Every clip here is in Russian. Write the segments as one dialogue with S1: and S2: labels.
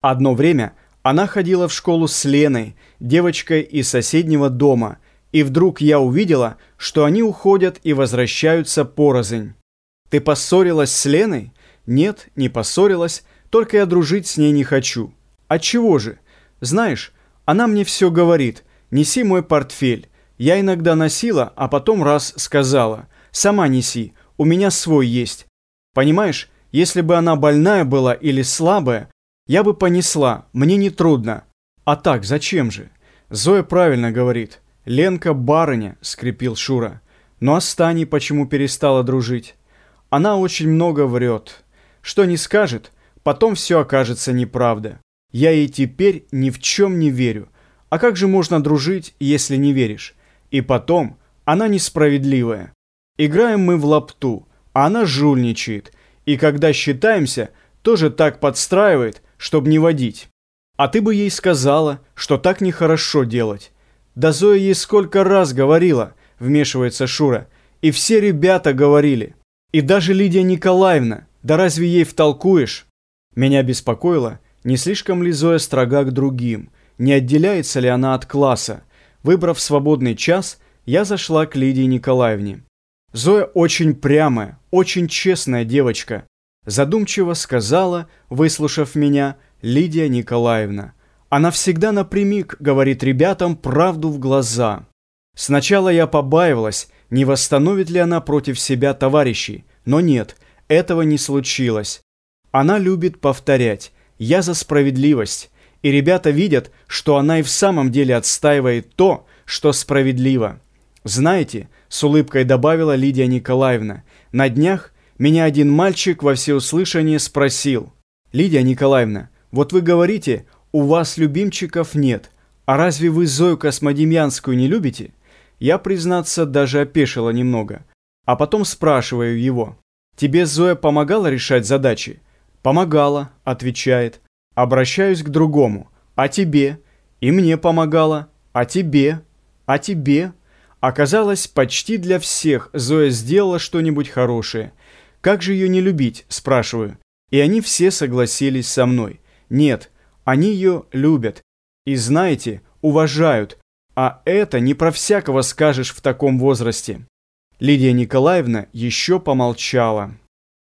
S1: Одно время она ходила в школу с Леной, девочкой из соседнего дома, и вдруг я увидела, что они уходят и возвращаются порознь. «Ты поссорилась с Леной?» «Нет, не поссорилась, только я дружить с ней не хочу». «А чего же?» «Знаешь, она мне все говорит, неси мой портфель. Я иногда носила, а потом раз сказала, сама неси, у меня свой есть. Понимаешь, если бы она больная была или слабая, я бы понесла, мне не трудно. А так, зачем же? Зоя правильно говорит. Ленка барыня, скрипел Шура. Ну а Стани почему перестала дружить? Она очень много врет. Что не скажет, потом все окажется неправда. Я ей теперь ни в чем не верю. А как же можно дружить, если не веришь? И потом, она несправедливая. Играем мы в лапту, а она жульничает. И когда считаемся, тоже так подстраивает, чтобы не водить. А ты бы ей сказала, что так нехорошо делать. Да Зоя ей сколько раз говорила, вмешивается Шура, и все ребята говорили. И даже Лидия Николаевна, да разве ей втолкуешь? Меня беспокоило, не слишком ли Зоя строга к другим, не отделяется ли она от класса. Выбрав свободный час, я зашла к Лидии Николаевне. Зоя очень прямая, очень честная девочка, Задумчиво сказала, выслушав меня, Лидия Николаевна. Она всегда напрямик говорит ребятам правду в глаза. Сначала я побаивалась, не восстановит ли она против себя товарищей, но нет, этого не случилось. Она любит повторять «я за справедливость», и ребята видят, что она и в самом деле отстаивает то, что справедливо. Знаете, с улыбкой добавила Лидия Николаевна, на днях меня один мальчик во всеуслышание спросил. «Лидия Николаевна, вот вы говорите, у вас любимчиков нет, а разве вы Зою Космодемьянскую не любите?» Я, признаться, даже опешила немного. А потом спрашиваю его. «Тебе Зоя помогала решать задачи?» «Помогала», — отвечает. Обращаюсь к другому. «А тебе?» «И мне помогала». «А тебе?» «А тебе?» Оказалось, почти для всех Зоя сделала что-нибудь хорошее. Как же ее не любить, спрашиваю. И они все согласились со мной. Нет, они ее любят. И знаете, уважают. А это не про всякого скажешь в таком возрасте. Лидия Николаевна еще помолчала.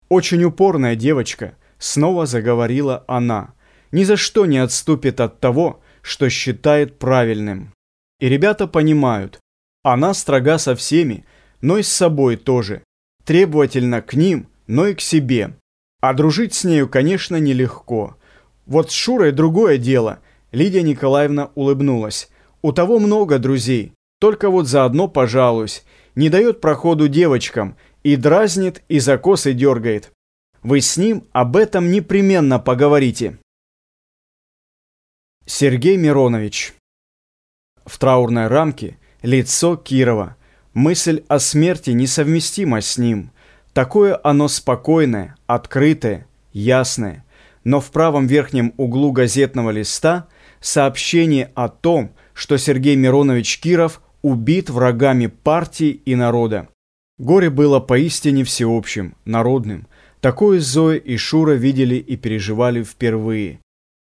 S1: Очень упорная девочка, снова заговорила она. Ни за что не отступит от того, что считает правильным. И ребята понимают, она строга со всеми, но и с собой тоже требовательна к ним, но и к себе. А дружить с нею, конечно, нелегко. Вот с Шурой другое дело. Лидия Николаевна улыбнулась. У того много друзей. Только вот заодно пожалуюсь. Не дает проходу девочкам. И дразнит, и за косы дергает. Вы с ним об этом непременно поговорите. Сергей Миронович В траурной рамке лицо Кирова – Мысль о смерти несовместима с ним. Такое оно спокойное, открытое, ясное. Но в правом верхнем углу газетного листа сообщение о том, что Сергей Миронович Киров убит врагами партии и народа. Горе было поистине всеобщим, народным. Такое Зоя и Шура видели и переживали впервые.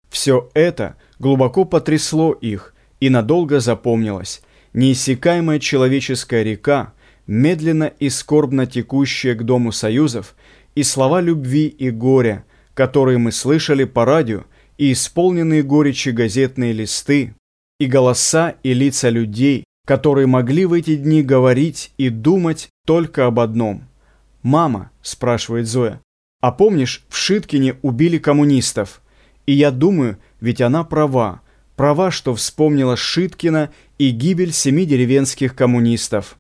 S1: Все это глубоко потрясло их и надолго запомнилось неиссякаемая человеческая река, медленно и скорбно текущая к Дому Союзов, и слова любви и горя, которые мы слышали по радио, и исполненные горечи газетные листы, и голоса и лица людей, которые могли в эти дни говорить и думать только об одном. «Мама», – спрашивает Зоя, – «а помнишь, в Шиткине убили коммунистов?» И я думаю, ведь она права, права, что вспомнила Шиткина и гибель семи деревенских коммунистов.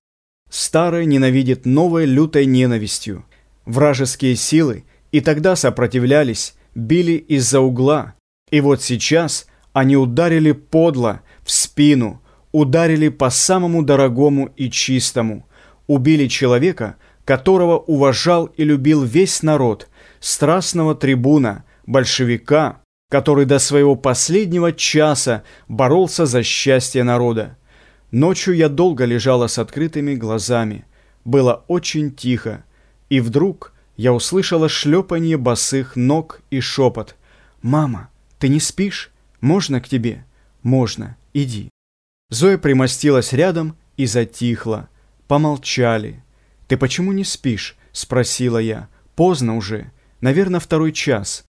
S1: Старое ненавидит новой лютой ненавистью. Вражеские силы и тогда сопротивлялись, били из-за угла. И вот сейчас они ударили подло, в спину, ударили по самому дорогому и чистому. Убили человека, которого уважал и любил весь народ, страстного трибуна, большевика, который до своего последнего часа боролся за счастье народа. Ночью я долго лежала с открытыми глазами. Было очень тихо. И вдруг я услышала шлепанье босых ног и шепот. «Мама, Ты не спишь? Можно к тебе? Можно. Иди». Зоя примостилась рядом и затихла. Помолчали. «Ты почему не спишь?» – спросила я. «Поздно уже. Наверное, второй час.